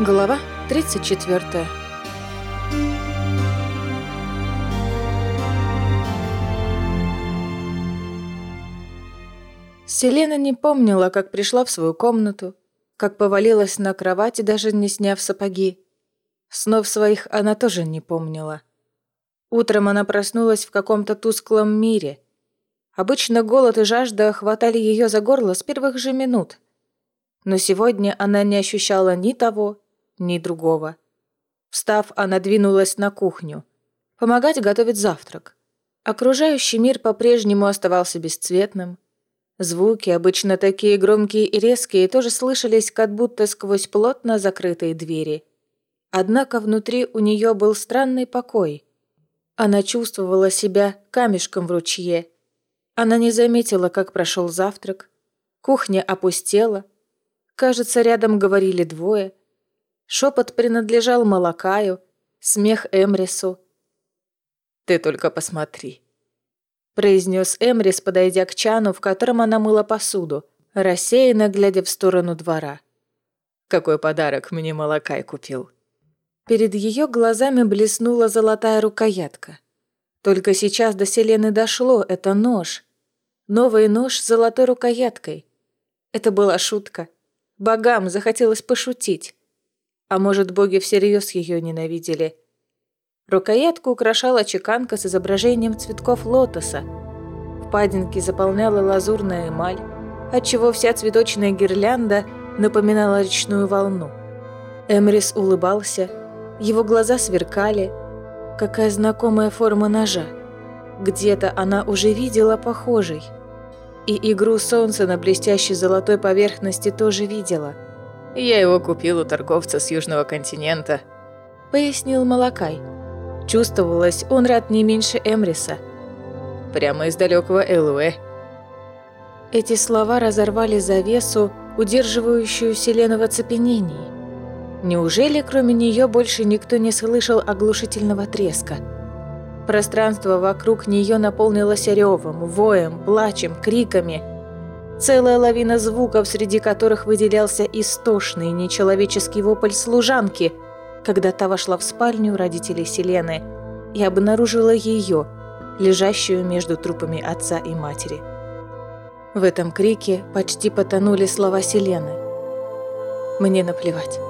Глава 34 Селена не помнила, как пришла в свою комнату, как повалилась на кровать, даже не сняв сапоги. Снов своих она тоже не помнила. Утром она проснулась в каком-то тусклом мире. Обычно голод и жажда хватали ее за горло с первых же минут. Но сегодня она не ощущала ни того, ни другого. Встав, она двинулась на кухню. Помогать готовить завтрак. Окружающий мир по-прежнему оставался бесцветным. Звуки, обычно такие громкие и резкие, тоже слышались как будто сквозь плотно закрытые двери. Однако внутри у нее был странный покой. Она чувствовала себя камешком в ручье. Она не заметила, как прошел завтрак. Кухня опустела. Кажется, рядом говорили двое – Шепот принадлежал Малакаю, смех Эмрису. «Ты только посмотри», — произнес Эмрис, подойдя к чану, в котором она мыла посуду, рассеянно глядя в сторону двора. «Какой подарок мне Малакай купил?» Перед ее глазами блеснула золотая рукоятка. Только сейчас до Селены дошло, это нож. Новый нож с золотой рукояткой. Это была шутка. Богам захотелось пошутить. А может, боги всерьез ее ненавидели? Рукоятку украшала чеканка с изображением цветков лотоса. Впадинки заполняла лазурная эмаль, отчего вся цветочная гирлянда напоминала речную волну. Эмрис улыбался, его глаза сверкали. Какая знакомая форма ножа. Где-то она уже видела похожий. И игру солнца на блестящей золотой поверхности тоже видела – «Я его купил у торговца с Южного континента», — пояснил Малакай. Чувствовалось, он рад не меньше Эмриса. Прямо из далекого Элуэ. Эти слова разорвали завесу, удерживающую Селену в оцепенении. Неужели кроме нее больше никто не слышал оглушительного треска? Пространство вокруг нее наполнилось ревом, воем, плачем, криками — Целая лавина звуков, среди которых выделялся истошный нечеловеческий вопль служанки, когда та вошла в спальню родителей Селены и обнаружила ее, лежащую между трупами отца и матери. В этом крике почти потонули слова Селены. «Мне наплевать».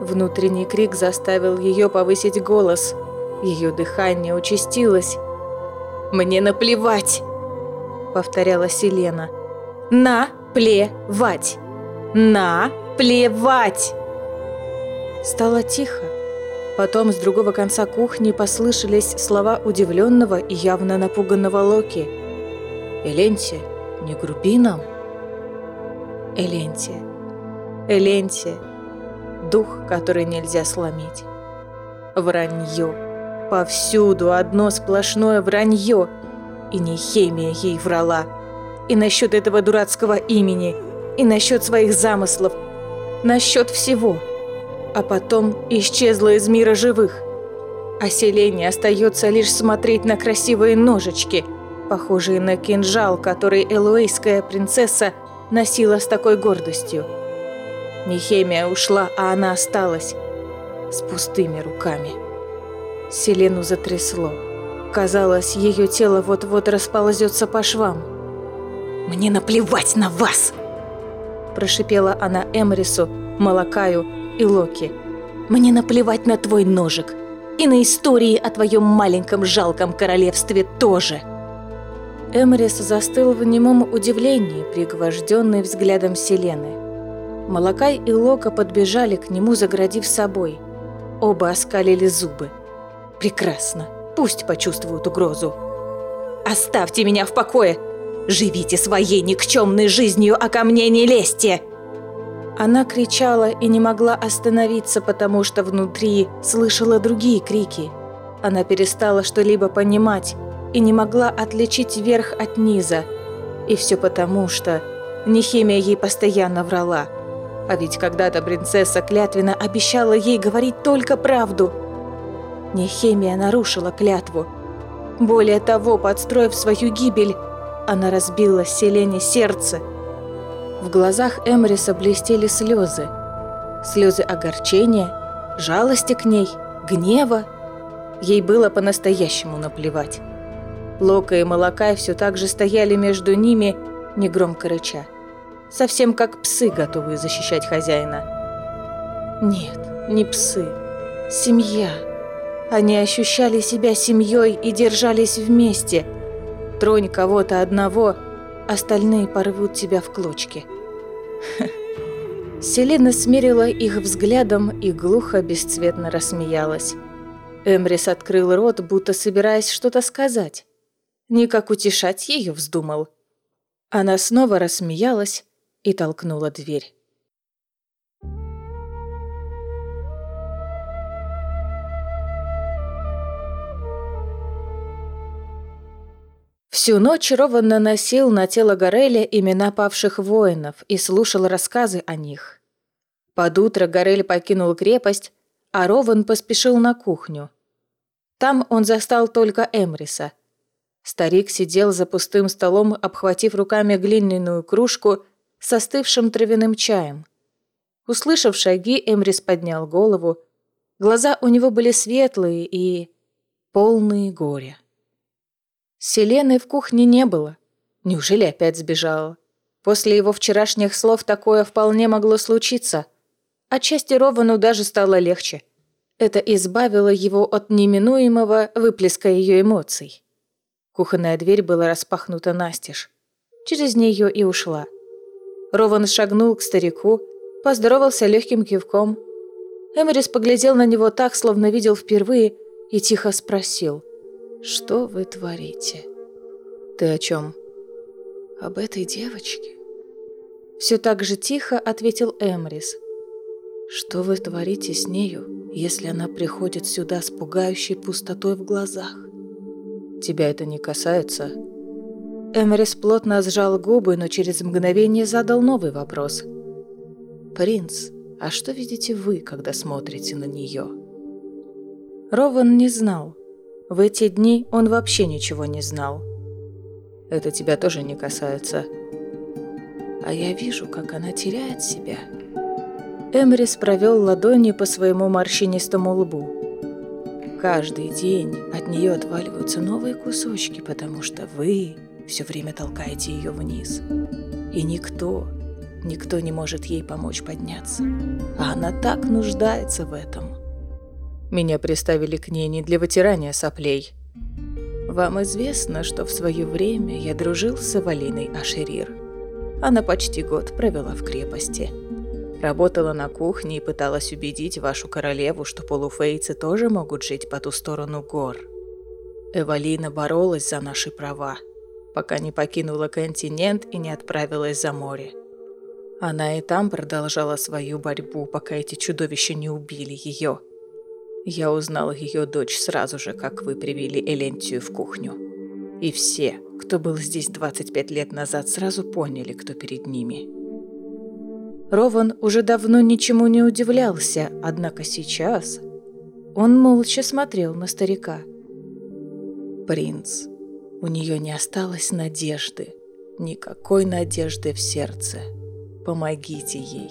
Внутренний крик заставил ее повысить голос. Ее дыхание участилось. «Мне наплевать!» — повторяла Селена — Наплевать! Наплевать! Стало тихо. Потом с другого конца кухни послышались слова удивленного и явно напуганного Локи. «Эленти, не груби нам!» Эленти. Эленти. Дух, который нельзя сломить. Вранье. Повсюду одно сплошное вранье. И не химия ей врала. И насчет этого дурацкого имени, и насчет своих замыслов, насчет всего. А потом исчезла из мира живых. А Селене остается лишь смотреть на красивые ножички, похожие на кинжал, который элуэйская принцесса носила с такой гордостью. Нехемия ушла, а она осталась с пустыми руками. Селену затрясло. Казалось, ее тело вот-вот расползется по швам. «Мне наплевать на вас!» Прошипела она Эмрису, Малакаю и Локи. «Мне наплевать на твой ножик. И на истории о твоем маленьком жалком королевстве тоже!» Эмрис застыл в немом удивлении, пригвожденный взглядом Селены. Малакай и Лока подбежали к нему, заградив собой. Оба оскалили зубы. «Прекрасно. Пусть почувствуют угрозу». «Оставьте меня в покое!» Живите своей никчемной жизнью, а ко мне не лезьте!» Она кричала и не могла остановиться, потому что внутри слышала другие крики. Она перестала что-либо понимать и не могла отличить верх от низа. И все потому, что Нехимия ей постоянно врала. А ведь когда-то принцесса клятвенно обещала ей говорить только правду. Нехимия нарушила клятву. Более того, подстроив свою гибель, она разбила Селене сердце. В глазах Эмриса блестели слезы. Слезы огорчения, жалости к ней, гнева. Ей было по-настоящему наплевать. Лока и Молокай все так же стояли между ними, негромко рыча. Совсем как псы, готовые защищать хозяина. Нет, не псы. Семья. Они ощущали себя семьей и держались вместе. Тронь кого-то одного, остальные порвут тебя в клочки. Селена смерила их взглядом и глухо, бесцветно рассмеялась. Эмрис открыл рот, будто собираясь что-то сказать. Никак утешать ее вздумал. Она снова рассмеялась и толкнула дверь. Всю ночь Рован наносил на тело Гореля имена павших воинов и слушал рассказы о них. Под утро Горель покинул крепость, а Рован поспешил на кухню. Там он застал только Эмриса. Старик сидел за пустым столом, обхватив руками глиняную кружку с остывшим травяным чаем. Услышав шаги, Эмрис поднял голову. Глаза у него были светлые и полные горя. Селены в кухне не было. Неужели опять сбежала? После его вчерашних слов такое вполне могло случиться. Отчасти Ровану даже стало легче. Это избавило его от неминуемого выплеска ее эмоций. Кухонная дверь была распахнута настежь. Через нее и ушла. Рован шагнул к старику, поздоровался легким кивком. Эмерис поглядел на него так, словно видел впервые, и тихо спросил – что вы творите? Ты о чем? Об этой девочке? Все так же тихо ответил Эмрис. Что вы творите с нею, если она приходит сюда с пугающей пустотой в глазах? Тебя это не касается? Эмрис плотно сжал губы, но через мгновение задал новый вопрос. «Принц, а что видите вы, когда смотрите на нее?» Рован не знал, в эти дни он вообще ничего не знал. Это тебя тоже не касается. А я вижу, как она теряет себя. Эмрис провел ладони по своему морщинистому лбу. Каждый день от нее отваливаются новые кусочки, потому что вы все время толкаете ее вниз. И никто, никто не может ей помочь подняться. А она так нуждается в этом. Меня приставили к ней не для вытирания соплей. Вам известно, что в свое время я дружил с Эвалиной Ашерир. Она почти год провела в крепости. Работала на кухне и пыталась убедить вашу королеву, что полуфейцы тоже могут жить по ту сторону гор. Эвалина боролась за наши права, пока не покинула континент и не отправилась за море. Она и там продолжала свою борьбу, пока эти чудовища не убили ее – я узнал ее дочь сразу же, как вы привели Элентию в кухню. И все, кто был здесь 25 лет назад, сразу поняли, кто перед ними. Рован уже давно ничему не удивлялся, однако сейчас он молча смотрел на старика. «Принц, у нее не осталось надежды, никакой надежды в сердце. Помогите ей.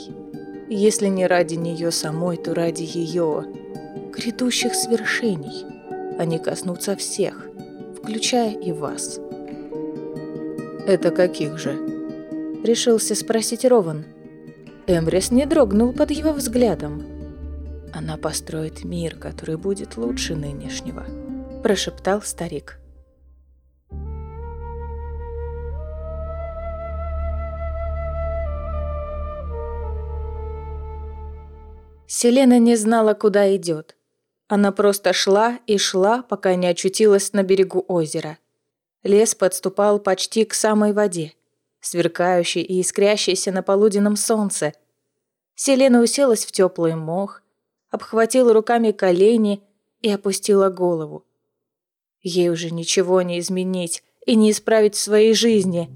Если не ради нее самой, то ради ее, грядущих свершений. Они коснутся всех, включая и вас. «Это каких же?» – решился спросить Рован. Эмбрис не дрогнул под его взглядом. «Она построит мир, который будет лучше нынешнего», – прошептал старик. Селена не знала, куда идет. Она просто шла и шла, пока не очутилась на берегу озера. Лес подступал почти к самой воде, сверкающей и искрящейся на полуденном солнце. Селена уселась в теплый мох, обхватила руками колени и опустила голову. Ей уже ничего не изменить и не исправить в своей жизни.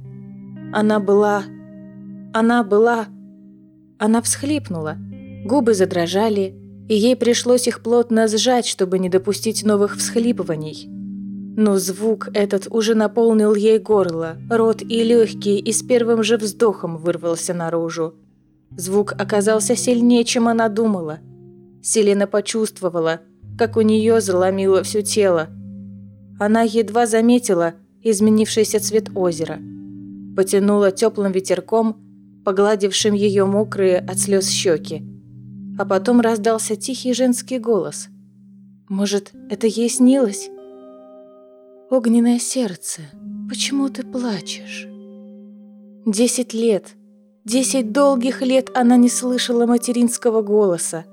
Она была... Она была... Она всхлипнула. Губы задрожали, и ей пришлось их плотно сжать, чтобы не допустить новых всхлипываний. Но звук этот уже наполнил ей горло, рот и легкие, и с первым же вздохом вырвался наружу. Звук оказался сильнее, чем она думала. Селена почувствовала, как у нее заломило все тело. Она едва заметила изменившийся цвет озера. Потянула теплым ветерком, погладившим ее мокрые от слез щеки. А потом раздался тихий женский голос. Может, это ей снилось? «Огненное сердце, почему ты плачешь?» Десять лет, десять долгих лет она не слышала материнского голоса.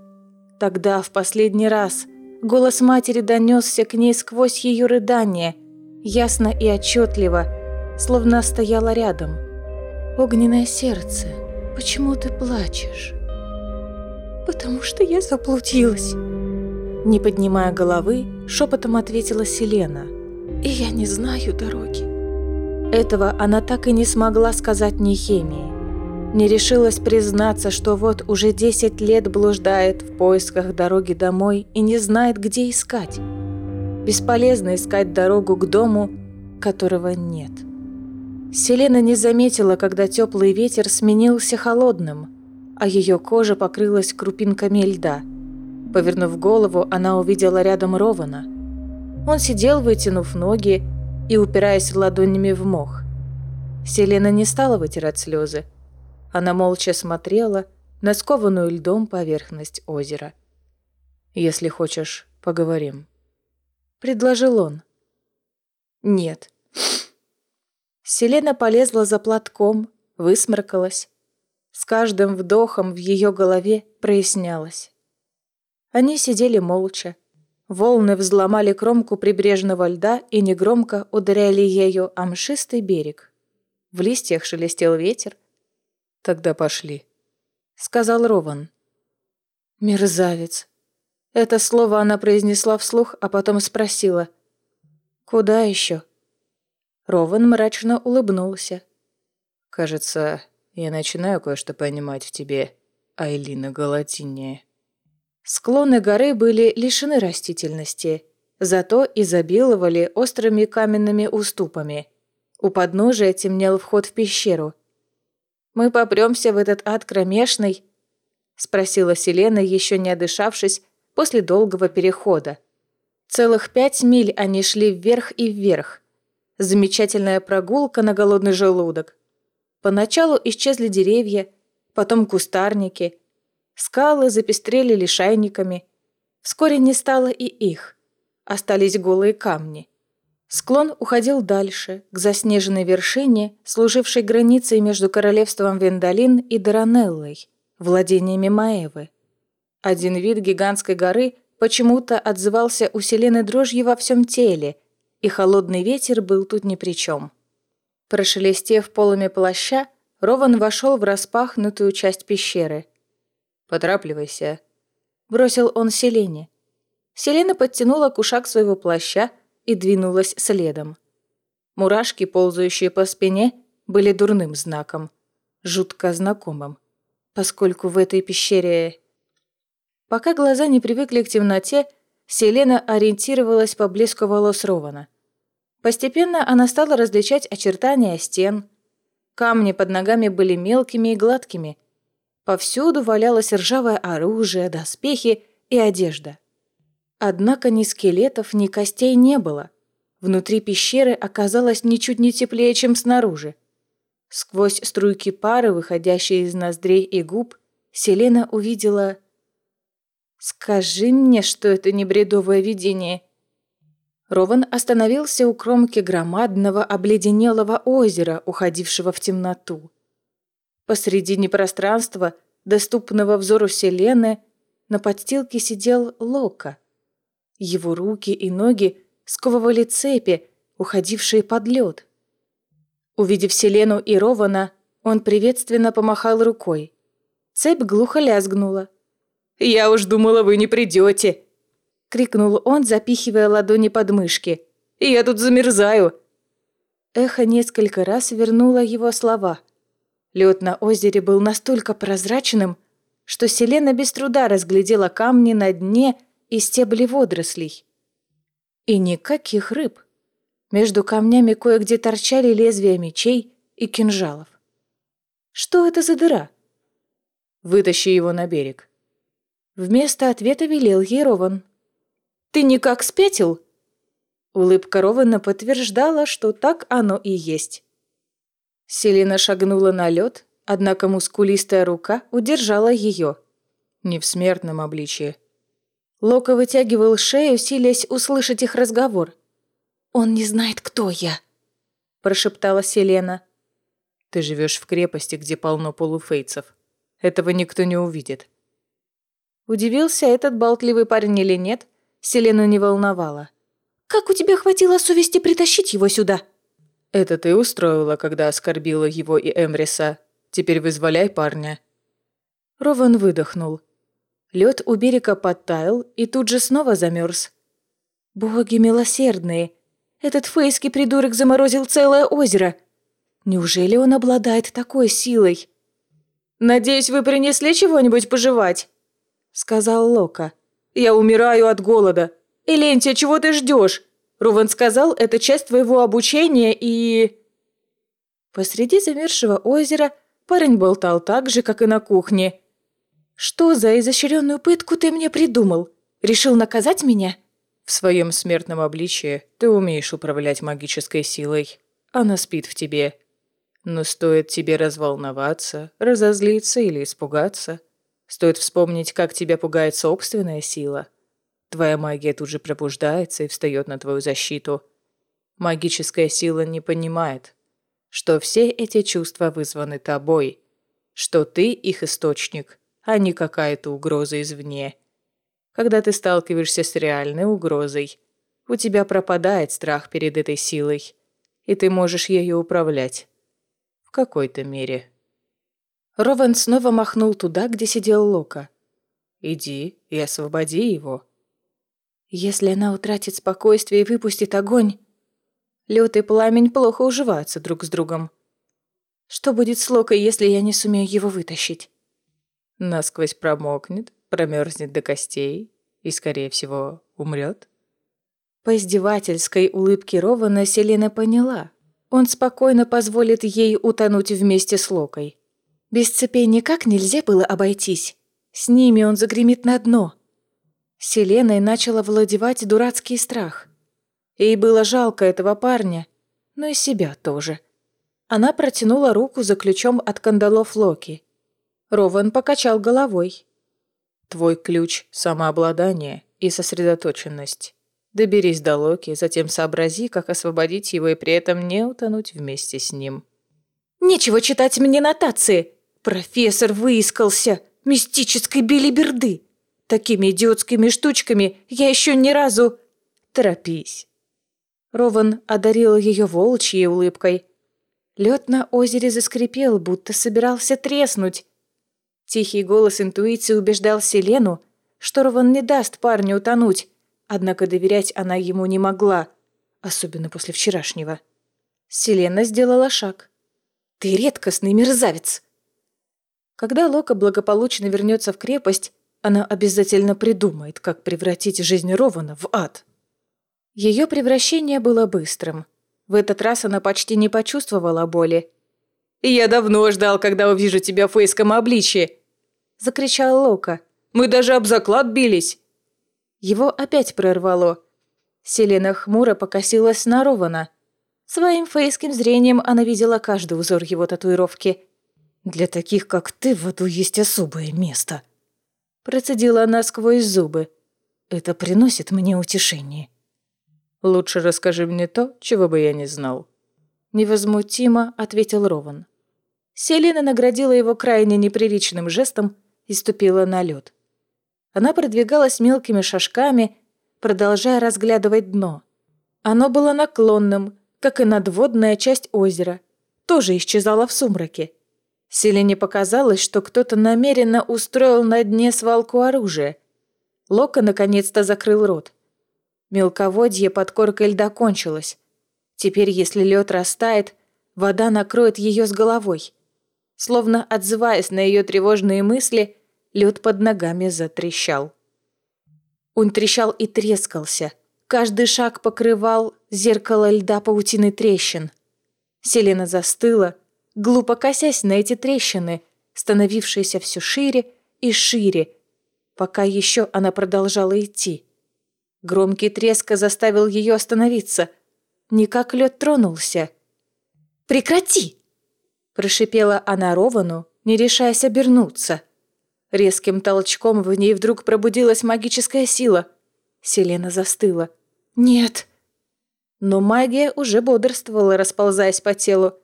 Тогда, в последний раз, голос матери донесся к ней сквозь ее рыдание, ясно и отчетливо, словно стояла рядом. «Огненное сердце, почему ты плачешь?» «Потому что я заблудилась». Не поднимая головы, шепотом ответила Селена. «И я не знаю дороги». Этого она так и не смогла сказать Нехемии. Не решилась признаться, что вот уже 10 лет блуждает в поисках дороги домой и не знает, где искать. Бесполезно искать дорогу к дому, которого нет. Селена не заметила, когда теплый ветер сменился холодным, а ее кожа покрылась крупинками льда – Повернув голову, она увидела рядом Рована. Он сидел, вытянув ноги и упираясь ладонями в мох. Селена не стала вытирать слезы. Она молча смотрела на скованную льдом поверхность озера. «Если хочешь, поговорим», — предложил он. «Нет». Селена полезла за платком, высморкалась. С каждым вдохом в ее голове прояснялось. Они сидели молча. Волны взломали кромку прибрежного льда и негромко ударяли ею о мшистый берег. В листьях шелестел ветер. «Тогда пошли», — сказал Рован. «Мерзавец». Это слово она произнесла вслух, а потом спросила. «Куда еще?» Рован мрачно улыбнулся. «Кажется, я начинаю кое-что понимать в тебе, Айлина Галатиния». Склоны горы были лишены растительности, зато изобиловали острыми каменными уступами. У подножия темнел вход в пещеру. «Мы попремся в этот ад кромешный?» — спросила Селена, еще не одышавшись, после долгого перехода. Целых пять миль они шли вверх и вверх. Замечательная прогулка на голодный желудок. Поначалу исчезли деревья, потом кустарники — Скалы запестрели лишайниками. Вскоре не стало и их. Остались голые камни. Склон уходил дальше, к заснеженной вершине, служившей границей между королевством Вендалин и Даранеллой, владениями Маевы. Один вид гигантской горы почему-то отзывался усиленной дрожью во всем теле, и холодный ветер был тут ни при чем. Прошелестев полами плаща, Рован вошел в распахнутую часть пещеры – «Поторапливайся», — бросил он Селене. Селена подтянула кушак своего плаща и двинулась следом. Мурашки, ползающие по спине, были дурным знаком, жутко знакомым, поскольку в этой пещере... Пока глаза не привыкли к темноте, Селена ориентировалась по блеску волос Рована. Постепенно она стала различать очертания стен. Камни под ногами были мелкими и гладкими, Повсюду валялось ржавое оружие, доспехи и одежда. Однако ни скелетов, ни костей не было. Внутри пещеры оказалось ничуть не теплее, чем снаружи. Сквозь струйки пары, выходящие из ноздрей и губ, Селена увидела... «Скажи мне, что это не бредовое видение!» Рован остановился у кромки громадного обледенелого озера, уходившего в темноту. Посредине пространства, доступного взору Селены, на подстилке сидел Лока. Его руки и ноги сковывали цепи, уходившие под лед. Увидев Селену и Рована, он приветственно помахал рукой. Цепь глухо лязгнула. «Я уж думала, вы не придете!» — крикнул он, запихивая ладони под мышки. «Я тут замерзаю!» Эхо несколько раз вернуло его слова — Лед на озере был настолько прозрачным, что Селена без труда разглядела камни на дне и стебли водорослей. И никаких рыб. Между камнями кое-где торчали лезвия мечей и кинжалов. Что это за дыра? Вытащи его на берег». Вместо ответа велел ей Рован. «Ты никак спятил?» Улыбка Рована подтверждала, что так оно и есть. Селина шагнула на лед, однако мускулистая рука удержала ее. Не в смертном обличии. Лока вытягивал шею, силясь услышать их разговор. «Он не знает, кто я», – прошептала Селена. «Ты живешь в крепости, где полно полуфейцев. Этого никто не увидит». Удивился этот болтливый парень или нет, Селену не волновало. «Как у тебя хватило совести притащить его сюда?» «Это ты устроила, когда оскорбила его и Эмриса. Теперь вызволяй парня». Рован выдохнул. Лед у берега подтаял и тут же снова замерз. «Боги милосердные! Этот фейский придурок заморозил целое озеро! Неужели он обладает такой силой?» «Надеюсь, вы принесли чего-нибудь пожевать?» — сказал Лока. «Я умираю от голода. Элентия, чего ты ждешь? Руван сказал, это часть твоего обучения и...» Посреди замерзшего озера парень болтал так же, как и на кухне. «Что за изощренную пытку ты мне придумал? Решил наказать меня?» «В своем смертном обличии ты умеешь управлять магической силой. Она спит в тебе. Но стоит тебе разволноваться, разозлиться или испугаться, стоит вспомнить, как тебя пугает собственная сила. Твоя магия тут же пробуждается и встает на твою защиту. Магическая сила не понимает, что все эти чувства вызваны тобой, что ты их источник, а не какая-то угроза извне. Когда ты сталкиваешься с реальной угрозой, у тебя пропадает страх перед этой силой, и ты можешь ею управлять какой-то мере. Рован снова махнул туда, где сидел Лока. «Иди и освободи его». «Если она утратит спокойствие и выпустит огонь...» Лед и пламень плохо уживаются друг с другом. Что будет с Локой, если я не сумею его вытащить? Насквозь промокнет, промерзнет до костей и, скорее всего, умрет. По издевательской улыбке Рована Селена поняла, он спокойно позволит ей утонуть вместе с Локой. Без цепей никак нельзя было обойтись. С ними он загремит на дно. Селеной начала владевать дурацкий страх. Ей было жалко этого парня, но и себя тоже. Она протянула руку за ключом от кандалов Локи. Рован покачал головой. «Твой ключ — самообладание и сосредоточенность. Доберись до Локи, затем сообрази, как освободить его и при этом не утонуть вместе с ним. «Нечего читать мне нотации! Профессор выискался! Мистической билиберды! Такими идиотскими штучками я еще ни разу...» «Торопись!» Рован одарил ее волчьей улыбкой. Лед на озере заскрипел, будто собирался треснуть. Тихий голос интуиции убеждал Селену, что Рован не даст парню утонуть, Однако доверять она ему не могла, особенно после вчерашнего. Селена сделала шаг. «Ты редкостный мерзавец!» Когда Лока благополучно вернется в крепость, она обязательно придумает, как превратить жизнь Рована в ад. Ее превращение было быстрым. В этот раз она почти не почувствовала боли. «Я давно ждал, когда увижу тебя в фейском обличье!» – закричал Лока. «Мы даже об заклад бились!» Его опять прорвало. Селена хмуро покосилась на Рована. Своим фейским зрением она видела каждый узор его татуировки. «Для таких, как ты, в аду есть особое место», – процедила она сквозь зубы. «Это приносит мне утешение». «Лучше расскажи мне то, чего бы я не знал». Невозмутимо ответил Рован. Селена наградила его крайне неприличным жестом и ступила на лед. Она продвигалась мелкими шажками, продолжая разглядывать дно. Оно было наклонным, как и надводная часть озера, тоже исчезала в сумраке. Селине показалось, что кто-то намеренно устроил на дне свалку оружия. Лока наконец-то закрыл рот. Мелководье под коркой льда кончилось. Теперь, если лед растает, вода накроет ее с головой. Словно отзываясь на ее тревожные мысли, Лед под ногами затрещал. Он трещал и трескался. Каждый шаг покрывал зеркало льда паутины трещин. Селена застыла, глупо косясь на эти трещины, становившееся все шире и шире, пока еще она продолжала идти. Громкий треск заставил ее остановиться. Никак лед тронулся. «Прекрати!» Прошипела она Ровану, не решаясь обернуться. Резким толчком в ней вдруг пробудилась магическая сила. Селена застыла. «Нет!» Но магия уже бодрствовала, расползаясь по телу.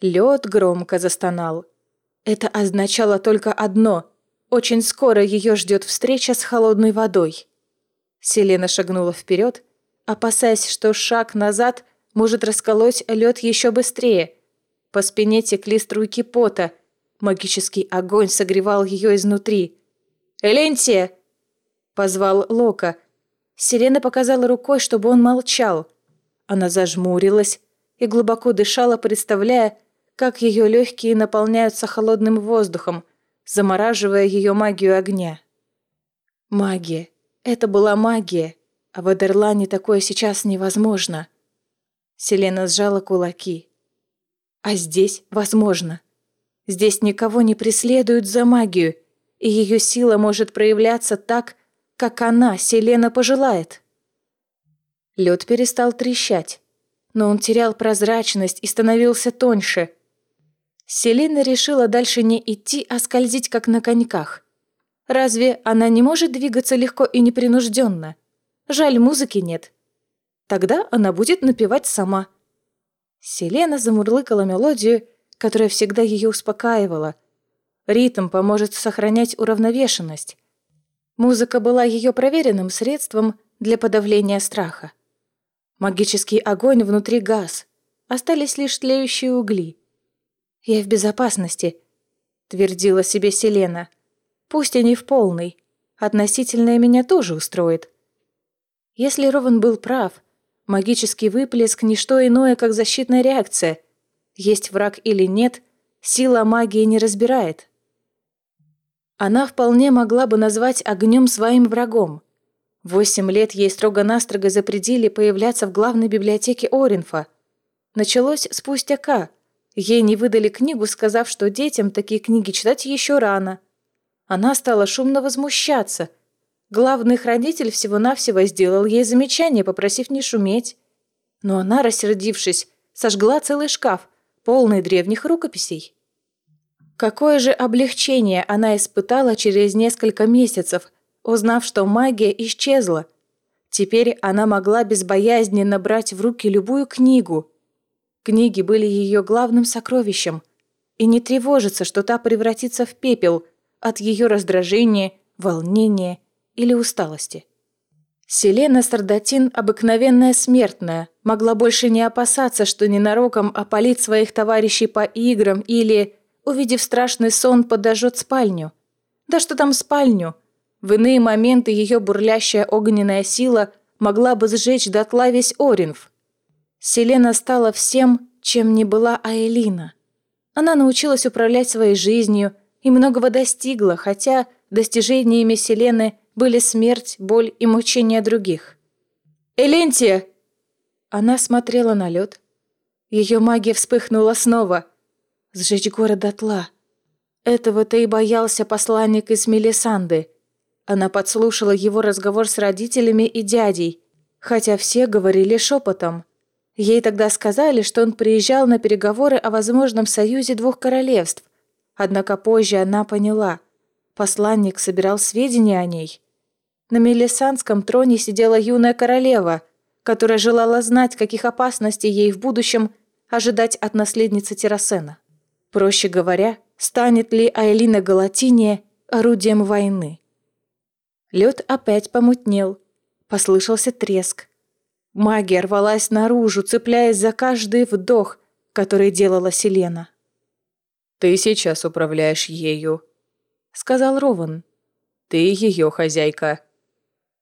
Лед громко застонал. Это означало только одно. Очень скоро ее ждет встреча с холодной водой. Селена шагнула вперед, опасаясь, что шаг назад может расколоть лед еще быстрее. По спине текли струйки пота. Магический огонь согревал ее изнутри. «Эленсия!» – позвал Лока. Селена показала рукой, чтобы он молчал. Она зажмурилась и глубоко дышала, представляя, как ее легкие наполняются холодным воздухом, замораживая ее магию огня. Магия. Это была магия, а в Адерлане такое сейчас невозможно. Селена сжала кулаки. А здесь возможно. Здесь никого не преследуют за магию, и ее сила может проявляться так, как она, Селена, пожелает. Лед перестал трещать, но он терял прозрачность и становился тоньше. Селена решила дальше не идти, а скользить, как на коньках. Разве она не может двигаться легко и непринужденно? Жаль, музыки нет. Тогда она будет напевать сама. Селена замурлыкала мелодию, которая всегда ее успокаивала. Ритм поможет сохранять уравновешенность. Музыка была ее проверенным средством для подавления страха. Магический огонь внутри газ. Остались лишь тлеющие угли. «Я в безопасности», — твердила себе Селена. Пусть и не в полной. Относительное меня тоже устроит. Если Рован был прав, магический выплеск – не что иное, как защитная реакция. Есть враг или нет, сила магии не разбирает. Она вполне могла бы назвать огнем своим врагом. Восемь лет ей строго-настрого запретили появляться в главной библиотеке Оринфа. Началось с пустяка. Ей не выдали книгу, сказав, что детям такие книги читать еще рано – она стала шумно возмущаться. Главный хранитель всего-навсего сделал ей замечание, попросив не шуметь. Но она, рассердившись, сожгла целый шкаф, полный древних рукописей. Какое же облегчение она испытала через несколько месяцев, узнав, что магия исчезла. Теперь она могла безбоязненно брать в руки любую книгу. Книги были ее главным сокровищем. И не тревожиться, что та превратится в пепел – от ее раздражения, волнения или усталости. Селена Сардатин, обыкновенная смертная, могла больше не опасаться, что ненароком опалит своих товарищей по играм или, увидев страшный сон, подожжет спальню. Да что там спальню? В иные моменты ее бурлящая огненная сила могла бы сжечь дотла весь Оринф. Селена стала всем, чем не была Аэлина. Она научилась управлять своей жизнью, и многого достигла, хотя достижениями Селены были смерть, боль и мучения других. «Элентия!» Она смотрела на лед. Ее магия вспыхнула снова. Сжечь город дотла. Этого-то и боялся посланник из Мелисанды. Она подслушала его разговор с родителями и дядей, хотя все говорили шепотом. Ей тогда сказали, что он приезжал на переговоры о возможном союзе двух королевств, Однако позже она поняла. Посланник собирал сведения о ней. На Мелисанском троне сидела юная королева, которая желала знать, каких опасностей ей в будущем ожидать от наследницы Террасена. Проще говоря, станет ли Айлина Галатиния орудием войны. Лед опять помутнел. Послышался треск. Магия рвалась наружу, цепляясь за каждый вдох, который делала Селена. «Ты сейчас управляешь ею», — сказал Рован. «Ты ее хозяйка».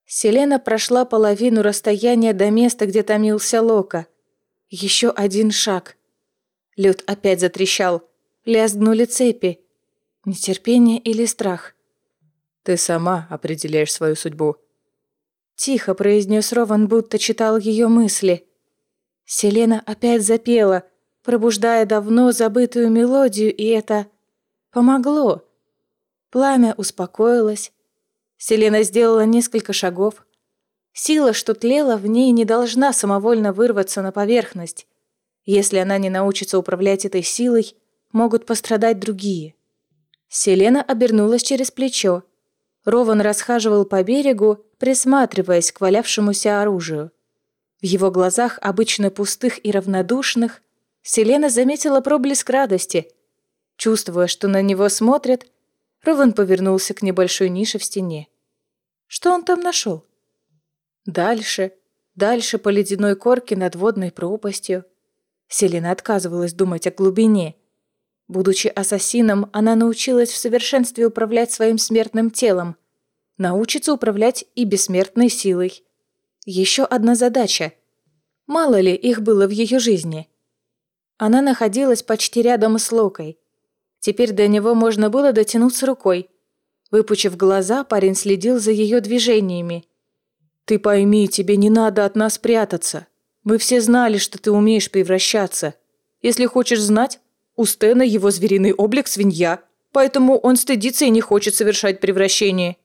Селена прошла половину расстояния до места, где томился Лока. Еще один шаг. Лед опять затрещал. Лязгнули цепи. Нетерпение или страх? «Ты сама определяешь свою судьбу», — тихо произнес Рован, будто читал ее мысли. Селена опять запела — пробуждая давно забытую мелодию, и это Помогло. Пламя успокоилось. Селена сделала несколько шагов. Сила, что тлела в ней, не должна самовольно вырваться на поверхность. Если она не научится управлять этой силой, могут пострадать другие. Селена обернулась через плечо. Рован расхаживал по берегу, присматриваясь к валявшемуся оружию. В его глазах, обычно пустых и равнодушных, Селена заметила проблеск радости. Чувствуя, что на него смотрят, Рован повернулся к небольшой нише в стене. Что он там нашел? Дальше, дальше по ледяной корке над водной пропастью. Селена отказывалась думать о глубине. Будучи ассасином, она научилась в совершенстве управлять своим смертным телом. Научится управлять и бессмертной силой. Еще одна задача. Мало ли их было в ее жизни. Она находилась почти рядом с Локой. Теперь до него можно было дотянуться рукой. Выпучив глаза, парень следил за ее движениями. «Ты пойми, тебе не надо от нас прятаться. Мы все знали, что ты умеешь превращаться. Если хочешь знать, у Стена его звериный облик свинья, поэтому он стыдится и не хочет совершать превращение».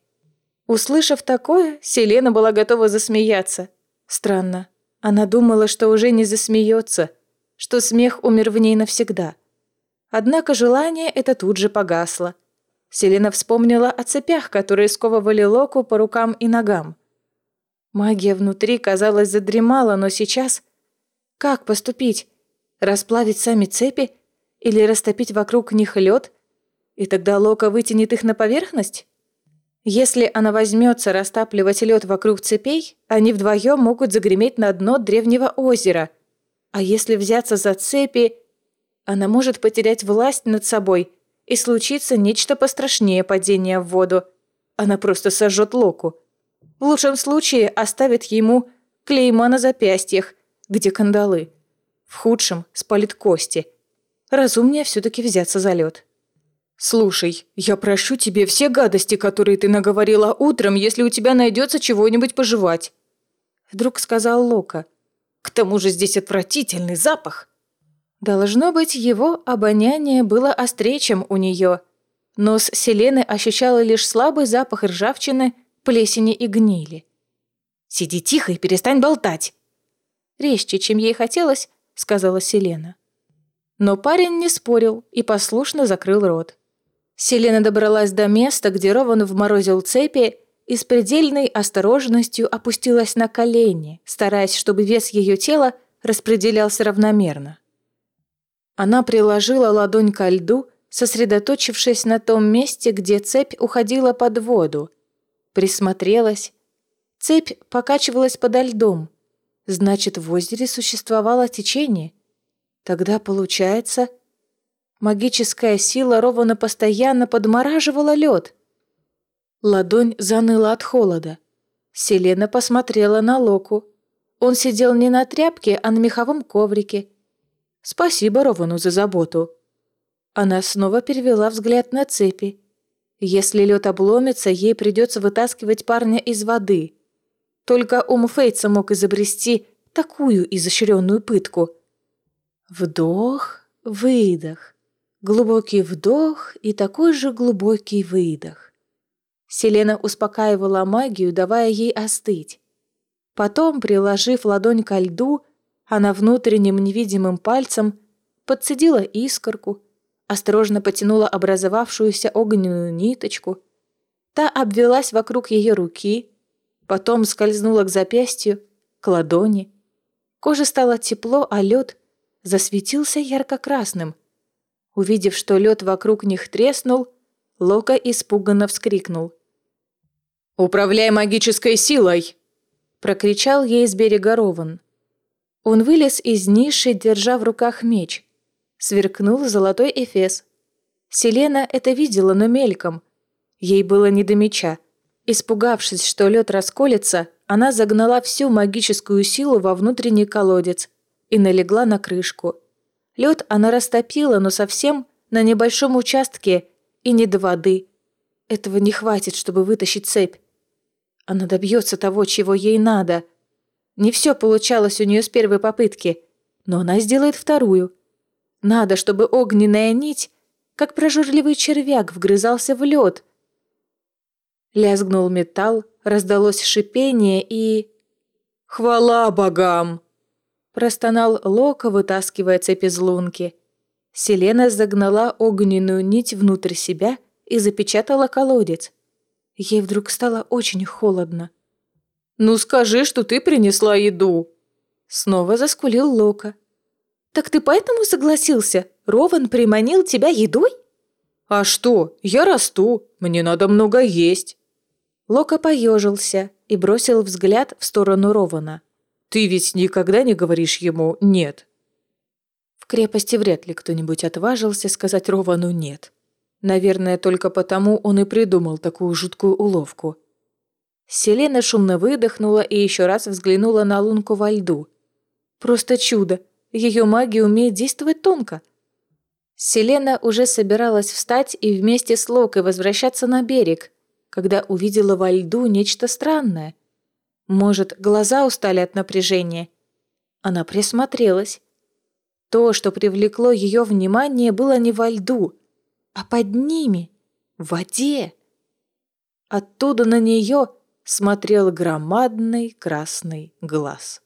Услышав такое, Селена была готова засмеяться. Странно. Она думала, что уже не засмеется, что смех умер в ней навсегда. Однако желание это тут же погасло. Селена вспомнила о цепях, которые сковывали Локу по рукам и ногам. Магия внутри, казалось, задремала, но сейчас... Как поступить? Расплавить сами цепи? Или растопить вокруг них лед? И тогда Лока вытянет их на поверхность? Если она возьмется растапливать лед вокруг цепей, они вдвоем могут загреметь на дно древнего озера. А если взяться за цепи она может потерять власть над собой, и случится нечто пострашнее падения в воду. Она просто сожжет Локу. В лучшем случае оставит ему клейма на запястьях, где кандалы. В худшем спалит кости. Разумнее все-таки взяться за лед. «Слушай, я прошу тебе все гадости, которые ты наговорила утром, если у тебя найдется чего-нибудь пожевать», вдруг сказал Лока. «К тому же здесь отвратительный запах». Должно быть, его обоняние было острее, чем у нее. Нос Селены ощущала лишь слабый запах ржавчины, плесени и гнили. «Сиди тихо и перестань болтать!» «Резче, чем ей хотелось», — сказала Селена. Но парень не спорил и послушно закрыл рот. Селена добралась до места, где Рован вморозил цепи, и с предельной осторожностью опустилась на колени, стараясь, чтобы вес ее тела распределялся равномерно. Она приложила ладонь ко льду, сосредоточившись на том месте, где цепь уходила под воду. Присмотрелась. Цепь покачивалась подо льдом. Значит, в озере существовало течение. Тогда, получается, магическая сила ровно постоянно подмораживала лед. Ладонь заныла от холода. Селена посмотрела на Локу. Он сидел не на тряпке, а на меховом коврике – Спасибо Ровану за заботу. Она снова перевела взгляд на цепи. Если лед обломится, ей придется вытаскивать парня из воды. Только ум Фейтса мог изобрести такую изощренную пытку. Вдох, выдох. Глубокий вдох и такой же глубокий выдох. Селена успокаивала магию, давая ей остыть. Потом, приложив ладонь ко льду, она внутренним невидимым пальцем подцедила искорку, осторожно потянула образовавшуюся огненную ниточку. Та обвелась вокруг ее руки, потом скользнула к запястью, к ладони. Кожа стала тепло, а лед засветился ярко-красным. Увидев, что лед вокруг них треснул, Лока испуганно вскрикнул. «Управляй магической силой!» прокричал ей с берега Рован. Он вылез из ниши, держа в руках меч. Сверкнул золотой эфес. Селена это видела, но мельком. Ей было не до меча. Испугавшись, что лед расколется, она загнала всю магическую силу во внутренний колодец и налегла на крышку. Лед она растопила, но совсем на небольшом участке и не до воды. Этого не хватит, чтобы вытащить цепь. Она добьется того, чего ей надо – не все получалось у нее с первой попытки, но она сделает вторую. Надо, чтобы огненная нить как прожорливый червяк вгрызался в лед. Лязгнул металл, раздалось шипение и... «Хвала богам!» Простонал Лока, вытаскивая цепь из лунки. Селена загнала огненную нить внутрь себя и запечатала колодец. Ей вдруг стало очень холодно. «Ну скажи, что ты принесла еду!» Снова заскулил Лока. «Так ты поэтому согласился? Рован приманил тебя едой?» «А что? Я расту. Мне надо много есть». Лока поежился и бросил взгляд в сторону Рована. «Ты ведь никогда не говоришь ему «нет». В крепости вряд ли кто-нибудь отважился сказать Ровану «нет». Наверное, только потому он и придумал такую жуткую уловку. Селена шумно выдохнула и еще раз взглянула на лунку во льду. Просто чудо! Ее магия умеет действовать тонко. Селена уже собиралась встать и вместе с Локой возвращаться на берег, когда увидела во льду нечто странное. Может, глаза устали от напряжения? Она присмотрелась. То, что привлекло ее внимание, было не во льду, а под ними, в воде. Оттуда на нее смотрел громадный красный глаз.